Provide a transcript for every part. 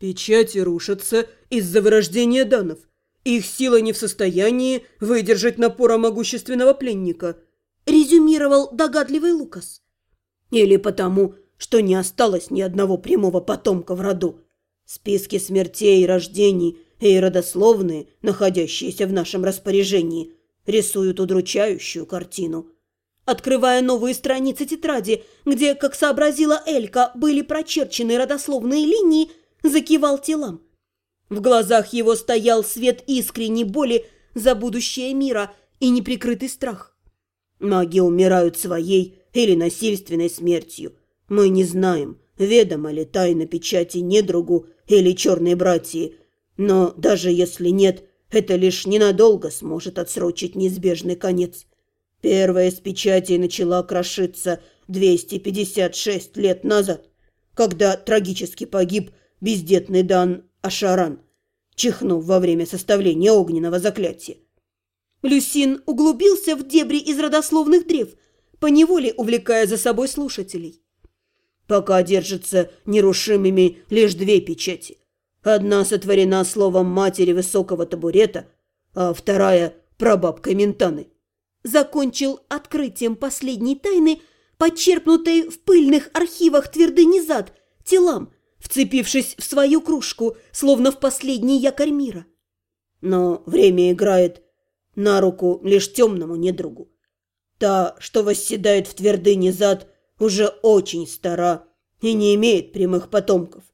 Печати рушатся из-за вырождения данов. Их сила не в состоянии выдержать напора могущественного пленника, резюмировал догадливый Лукас. Или потому, что не осталось ни одного прямого потомка в роду. Списки смертей и рождений и родословные, находящиеся в нашем распоряжении, рисуют удручающую картину. Открывая новые страницы тетради, где, как сообразила Элька, были прочерчены родословные линии, закивал телам. В глазах его стоял свет искренней боли за будущее мира и неприкрытый страх. Маги умирают своей или насильственной смертью. Мы не знаем, ведомо ли тайна печати недругу или черной братьи, но даже если нет, это лишь ненадолго сможет отсрочить неизбежный конец. Первая из печатей начала крошиться 256 лет назад, когда трагически погиб бездетный Дан Ашаран, чихнув во время составления огненного заклятия. Люсин углубился в дебри из родословных древ, поневоле увлекая за собой слушателей. Пока держатся нерушимыми лишь две печати. Одна сотворена словом матери высокого табурета, а вторая – прабабкой Ментаны. Закончил открытием последней тайны, подчерпнутой в пыльных архивах твердыни зад, телам, вцепившись в свою кружку, словно в последний якорь мира. Но время играет на руку лишь темному недругу. Та, что восседает в твердыне зад, уже очень стара и не имеет прямых потомков.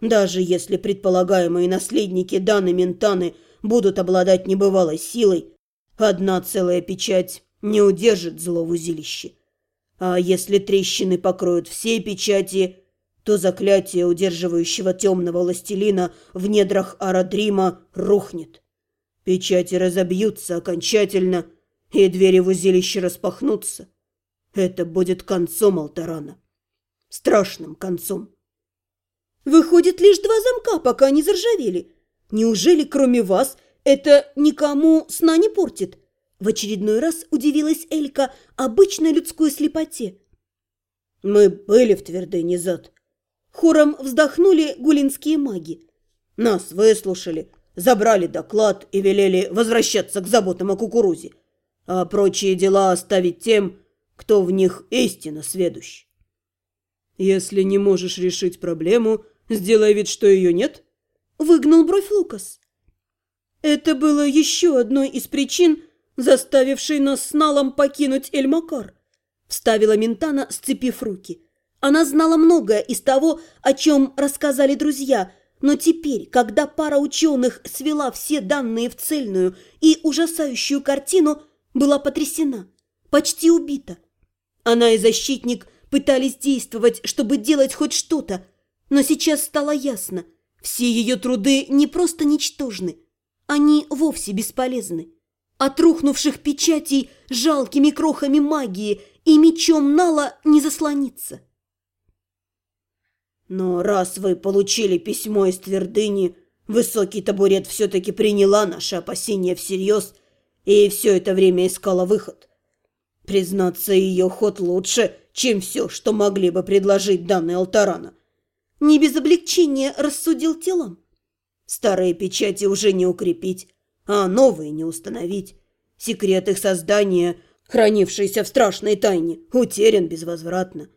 Даже если предполагаемые наследники Даны Ментаны будут обладать небывалой силой, одна целая печать не удержит зло в узилище. А если трещины покроют все печати, то заклятие удерживающего темного властелина в недрах Арадрима рухнет. Печати разобьются окончательно, и двери в узилище распахнутся. Это будет концом Алтарана. Страшным концом. Выходит, лишь два замка, пока не заржавели. Неужели, кроме вас, это никому сна не портит? В очередной раз удивилась Элька обычной людской слепоте. Мы были в твердыне зад. Хором вздохнули гулинские маги. Нас выслушали, забрали доклад и велели возвращаться к заботам о кукурузе, а прочие дела оставить тем, кто в них истинно сведущ. Если не можешь решить проблему, Сделай вид, что ее нет?» Выгнул бровь Лукас. Это было еще одной из причин, заставившей нас с Налом покинуть Эльмакар. Вставила Ментана, сцепив руки. Она знала многое из того, о чем рассказали друзья, но теперь, когда пара ученых свела все данные в цельную и ужасающую картину, была потрясена, почти убита. Она и защитник пытались действовать, чтобы делать хоть что-то, но сейчас стало ясно, все ее труды не просто ничтожны, они вовсе бесполезны. От рухнувших печатей жалкими крохами магии и мечом Нала не заслониться. Но раз вы получили письмо из твердыни, высокий табурет все-таки приняла наши опасения всерьез и все это время искала выход. Признаться, ее ход лучше, чем все, что могли бы предложить данные Алтарана. Не без облегчения рассудил телом. Старые печати уже не укрепить, а новые не установить. Секрет их создания, хранившийся в страшной тайне, утерян безвозвратно.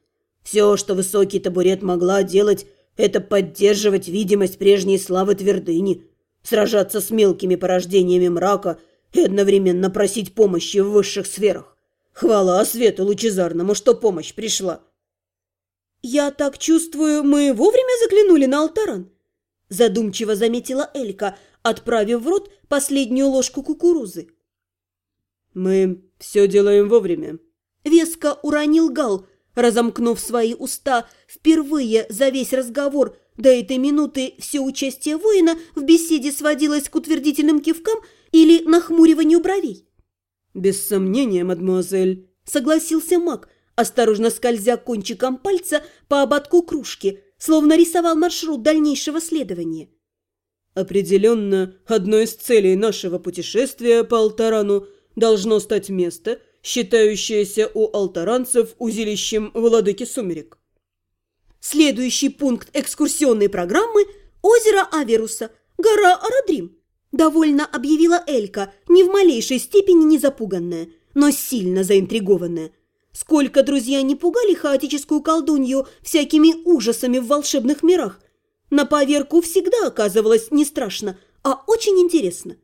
Все, что высокий табурет могла делать, это поддерживать видимость прежней славы твердыни, сражаться с мелкими порождениями мрака и одновременно просить помощи в высших сферах. Хвала свету лучезарному, что помощь пришла. «Я так чувствую, мы вовремя заглянули на алтаран?» Задумчиво заметила Элька, отправив в рот последнюю ложку кукурузы. «Мы все делаем вовремя», — веско уронил Гал, разомкнув свои уста впервые за весь разговор. До этой минуты все участие воина в беседе сводилось к утвердительным кивкам или нахмуриванию бровей. «Без сомнения, мадемуазель», — согласился маг, — осторожно скользя кончиком пальца по ободку кружки, словно рисовал маршрут дальнейшего следования. «Определенно, одной из целей нашего путешествия по Алтарану должно стать место, считающееся у алтаранцев узилищем владыки сумерек». Следующий пункт экскурсионной программы Озеро Аверуса, гора Арадрим. Довольно объявила Элька, не в малейшей степени не запуганная, но сильно заинтригованная. Сколько друзья не пугали хаотическую колдунью всякими ужасами в волшебных мирах. На поверку всегда оказывалось не страшно, а очень интересно.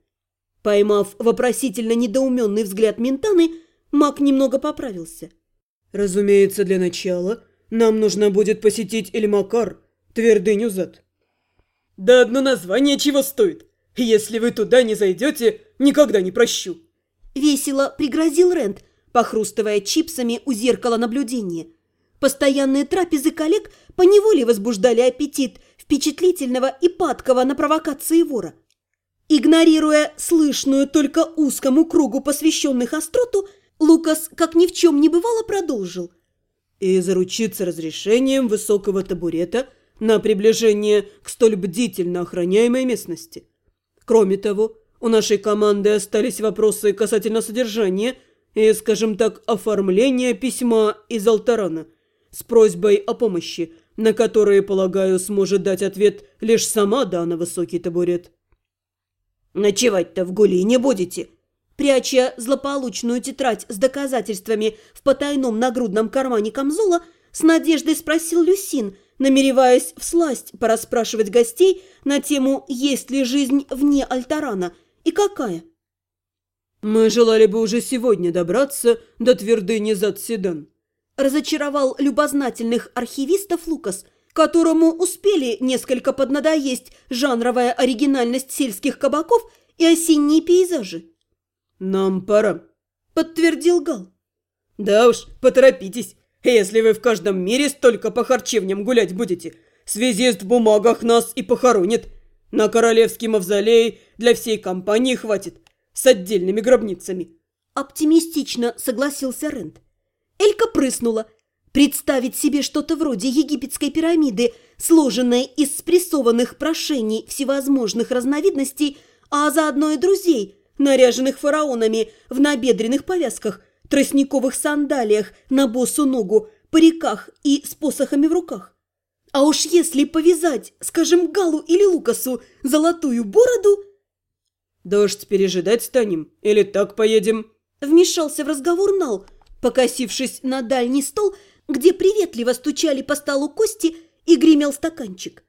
Поймав вопросительно недоуменный взгляд Ментаны, маг немного поправился. «Разумеется, для начала нам нужно будет посетить Эльмакар, твердыню зад». «Да одно название чего стоит? Если вы туда не зайдете, никогда не прощу!» Весело пригрозил Рент, похрустывая чипсами у зеркала наблюдения. Постоянные трапезы коллег поневоле возбуждали аппетит впечатлительного и падкого на провокации вора. Игнорируя слышную только узкому кругу посвященных остроту, Лукас, как ни в чем не бывало, продолжил. «И заручиться разрешением высокого табурета на приближение к столь бдительно охраняемой местности. Кроме того, у нашей команды остались вопросы касательно содержания и, скажем так, оформления письма из Алтарана с просьбой о помощи, на которые, полагаю, сможет дать ответ лишь сама Дана Высокий Табурет. «Ночевать-то в гули не будете?» Пряча злополучную тетрадь с доказательствами в потайном нагрудном кармане камзола, с надеждой спросил Люсин, намереваясь всласть порасспрашивать гостей на тему «Есть ли жизнь вне Альтарана?» и «Какая?». «Мы желали бы уже сегодня добраться до твердыни Затседан», разочаровал любознательных архивистов Лукас, которому успели несколько поднадоесть жанровая оригинальность сельских кабаков и осенние пейзажи. «Нам пора», – подтвердил Гал. «Да уж, поторопитесь, если вы в каждом мире столько по харчевням гулять будете. Связист в бумагах нас и похоронит. На королевский мавзолей для всей компании хватит, с отдельными гробницами». Оптимистично согласился Рент. Элька прыснула. Представить себе что-то вроде египетской пирамиды, сложенной из спрессованных прошений всевозможных разновидностей, а заодно и друзей, наряженных фараонами в набедренных повязках, тростниковых сандалиях на босу ногу, париках и с посохами в руках. А уж если повязать, скажем, Галу или Лукасу золотую бороду... «Дождь пережидать станем или так поедем?» Вмешался в разговор Нал, покосившись на дальний стол, где приветливо стучали по столу кости и гремел стаканчик.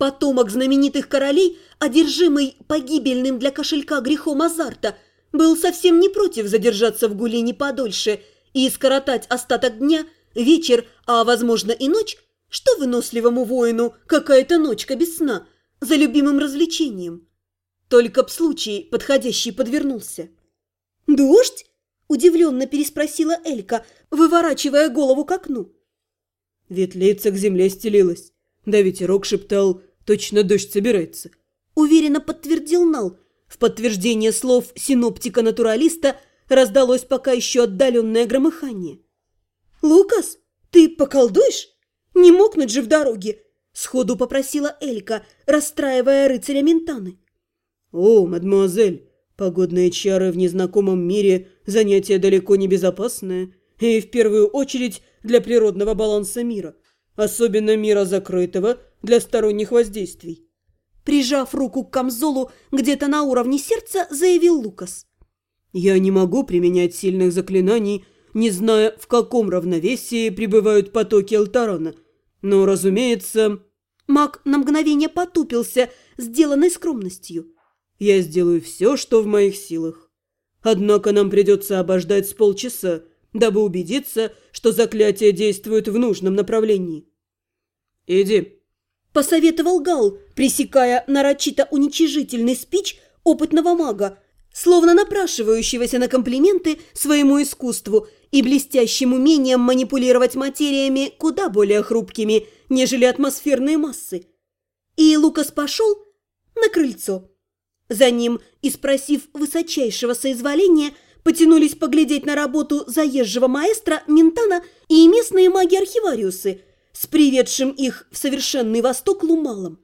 Потомок знаменитых королей, одержимый погибельным для кошелька грехом азарта, был совсем не против задержаться в Гулине подольше и скоротать остаток дня, вечер, а, возможно, и ночь, что выносливому воину какая-то ночка без сна, за любимым развлечением. Только б случай подходящий подвернулся. «Дождь?» Удивленно переспросила Элька, выворачивая голову к окну. Ветлица к земле стелилась. Да ветерок шептал, точно дождь собирается. Уверенно подтвердил Нал. В подтверждение слов синоптика-натуралиста раздалось пока еще отдаленное громыхание. «Лукас, ты поколдуешь? Не мокнуть же в дороге!» Сходу попросила Элька, расстраивая рыцаря Ментаны. «О, мадемуазель, Погодные чары в незнакомом мире – занятие далеко не безопасное, и в первую очередь для природного баланса мира, особенно мира закрытого для сторонних воздействий. Прижав руку к камзолу где-то на уровне сердца, заявил Лукас. «Я не могу применять сильных заклинаний, не зная, в каком равновесии пребывают потоки Алтарана, но, разумеется...» Маг на мгновение потупился, сделанной скромностью – я сделаю все, что в моих силах. Однако нам придется обождать с полчаса, дабы убедиться, что заклятие действует в нужном направлении. Иди. Посоветовал Гал, пресекая нарочито уничижительный спич опытного мага, словно напрашивающегося на комплименты своему искусству и блестящим умением манипулировать материями куда более хрупкими, нежели атмосферные массы. И Лукас пошел на крыльцо. За ним, и спросив высочайшего соизволения, потянулись поглядеть на работу заезжего маэстро Ментана и местные маги-архивариусы с приведшим их в совершенный восток Лумалом.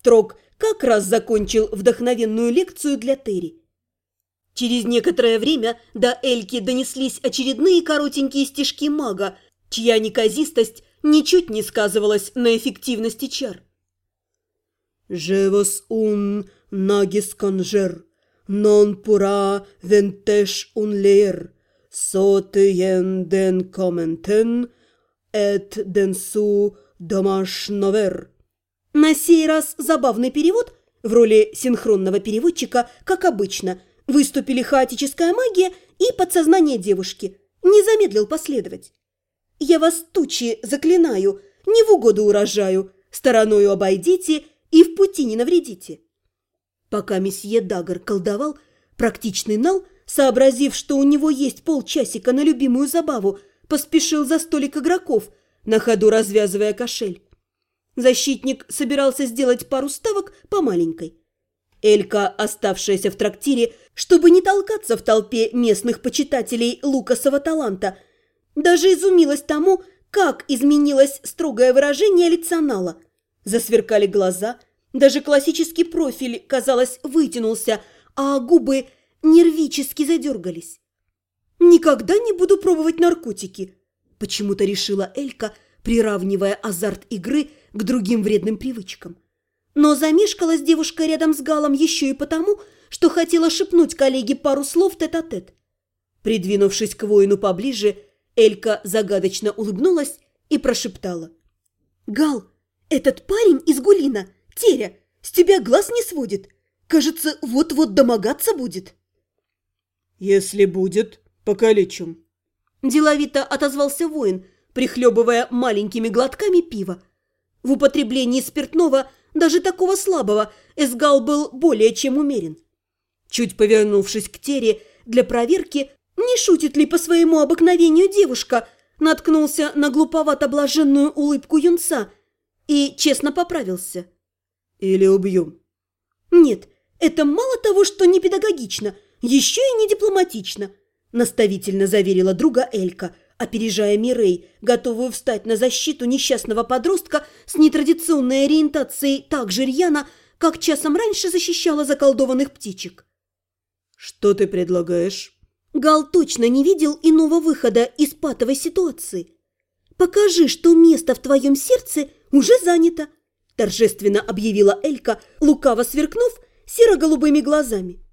Трог как раз закончил вдохновенную лекцию для Терри. Через некоторое время до Эльки донеслись очередные коротенькие стежки мага, чья неказистость ничуть не сказывалась на эффективности чар. «Живос ун нагис конжер, нон пура вентеш ун лер, сотиен ден коментен, эт денсу домашновер». На сей раз забавный перевод в роли синхронного переводчика, как обычно, выступили хаотическая магия и подсознание девушки. Не замедлил последовать. «Я вас тучи заклинаю, не в угоду урожаю, стороною обойдите и в пути не навредите». Пока месье Дагар колдовал, практичный Нал, сообразив, что у него есть полчасика на любимую забаву, поспешил за столик игроков, на ходу развязывая кошель. Защитник собирался сделать пару ставок по маленькой. Элька, оставшаяся в трактире, чтобы не толкаться в толпе местных почитателей Лукасова таланта, даже изумилась тому, как изменилось строгое выражение лица Нала. Засверкали глаза, даже классический профиль, казалось, вытянулся, а губы нервически задергались. «Никогда не буду пробовать наркотики», – почему-то решила Элька, приравнивая азарт игры к другим вредным привычкам. Но замешкалась девушка рядом с Галом еще и потому, что хотела шепнуть коллеге пару слов тет-а-тет. -тет. Придвинувшись к воину поближе, Элька загадочно улыбнулась и прошептала. «Гал, этот парень из Гулина, Теря, с тебя глаз не сводит. Кажется, вот-вот домогаться будет». «Если будет, покалечим». Деловито отозвался воин, прихлебывая маленькими глотками пива. В употреблении спиртного, даже такого слабого, Эсгал был более чем умерен. Чуть повернувшись к Тере для проверки, не шутит ли по своему обыкновению девушка, наткнулся на глуповато-блаженную улыбку юнца и честно поправился. «Или убью». «Нет, это мало того, что не педагогично, еще и не дипломатично», наставительно заверила друга Элька – опережая Мирей, готовую встать на защиту несчастного подростка с нетрадиционной ориентацией так же рьяно, как часом раньше защищала заколдованных птичек. «Что ты предлагаешь?» Гал точно не видел иного выхода из патовой ситуации. «Покажи, что место в твоем сердце уже занято», торжественно объявила Элька, лукаво сверкнув серо-голубыми глазами.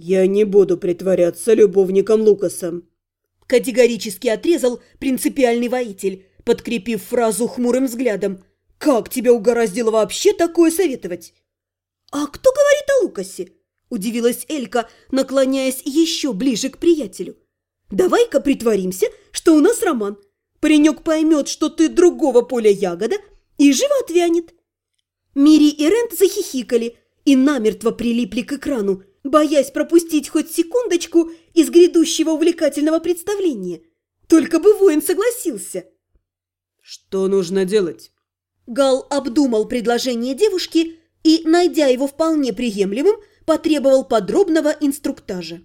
«Я не буду притворяться любовником Лукаса», Категорически отрезал принципиальный воитель, подкрепив фразу хмурым взглядом. «Как тебя угораздило вообще такое советовать?» «А кто говорит о Лукасе?» – удивилась Элька, наклоняясь еще ближе к приятелю. «Давай-ка притворимся, что у нас роман. Паренек поймет, что ты другого поля ягода, и живо отвянет». Мири и Рент захихикали и намертво прилипли к экрану, боясь пропустить хоть секундочку из грядущего увлекательного представления. Только бы воин согласился. «Что нужно делать?» Гал обдумал предложение девушки и, найдя его вполне приемлемым, потребовал подробного инструктажа.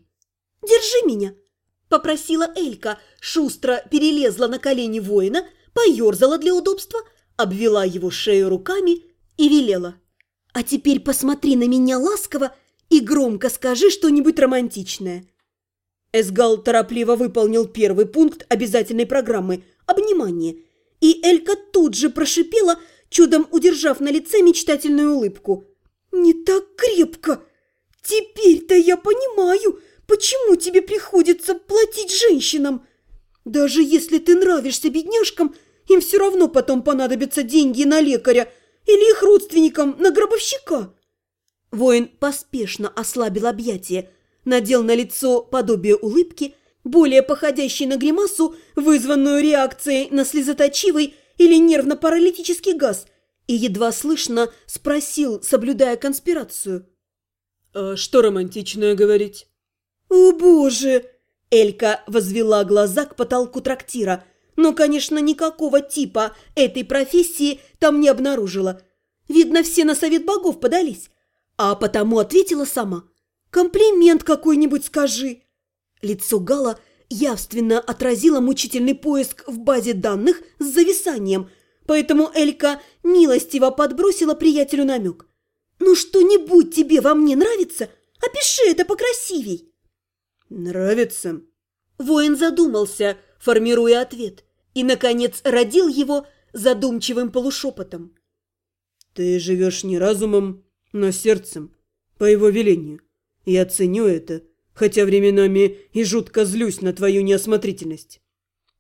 «Держи меня!» – попросила Элька, шустро перелезла на колени воина, поерзала для удобства, обвела его шею руками и велела. «А теперь посмотри на меня ласково и громко скажи что-нибудь романтичное». Эсгал торопливо выполнил первый пункт обязательной программы – обнимание, и Элька тут же прошипела, чудом удержав на лице мечтательную улыбку. «Не так крепко! Теперь-то я понимаю, почему тебе приходится платить женщинам. Даже если ты нравишься бедняжкам, им все равно потом понадобятся деньги на лекаря или их родственникам на гробовщика». Воин поспешно ослабил объятия, надел на лицо подобие улыбки, более походящей на гримасу, вызванную реакцией на слезоточивый или нервно-паралитический газ, и едва слышно спросил, соблюдая конспирацию. «А что романтичное говорить?» «О, боже!» Элька возвела глаза к потолку трактира, но, конечно, никакого типа этой профессии там не обнаружила. Видно, все на совет богов подались. А потому ответила сама. «Комплимент какой-нибудь скажи!» Лицо Гала явственно отразило мучительный поиск в базе данных с зависанием, поэтому Элька милостиво подбросила приятелю намек. «Ну что-нибудь тебе во мне нравится? Опиши это покрасивей!» «Нравится?» Воин задумался, формируя ответ, и, наконец, родил его задумчивым полушепотом. Ты живешь не разумом, но сердцем, по его велению. Я ценю это, хотя временами и жутко злюсь на твою неосмотрительность.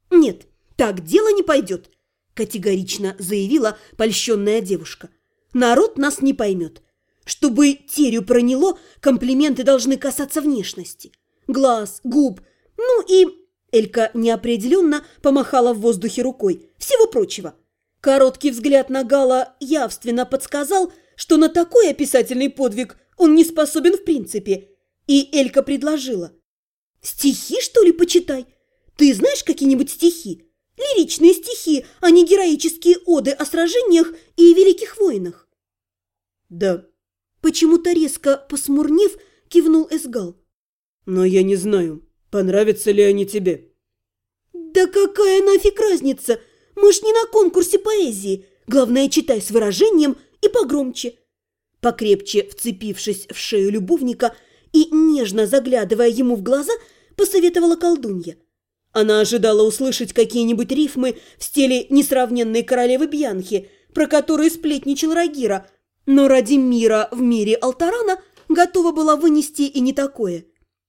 «Нет, так дело не пойдет», – категорично заявила польщенная девушка. «Народ нас не поймет. Чтобы терю проняло, комплименты должны касаться внешности. Глаз, губ, ну и...» Элька неопределенно помахала в воздухе рукой. «Всего прочего». Короткий взгляд на Гала явственно подсказал, что на такой описательный подвиг он не способен в принципе. И Элька предложила. «Стихи, что ли, почитай? Ты знаешь какие-нибудь стихи? Лиричные стихи, а не героические оды о сражениях и великих войнах». «Да». Почему-то резко посмурнев, кивнул Эсгал. «Но я не знаю, понравятся ли они тебе». «Да какая нафиг разница? Мы ж не на конкурсе поэзии. Главное, читай с выражением и погромче». Покрепче вцепившись в шею любовника и нежно заглядывая ему в глаза, посоветовала колдунья. Она ожидала услышать какие-нибудь рифмы в стиле несравненной королевы Бьянхи, про которые сплетничал Рагира, но ради мира в мире Алтарана готова была вынести и не такое –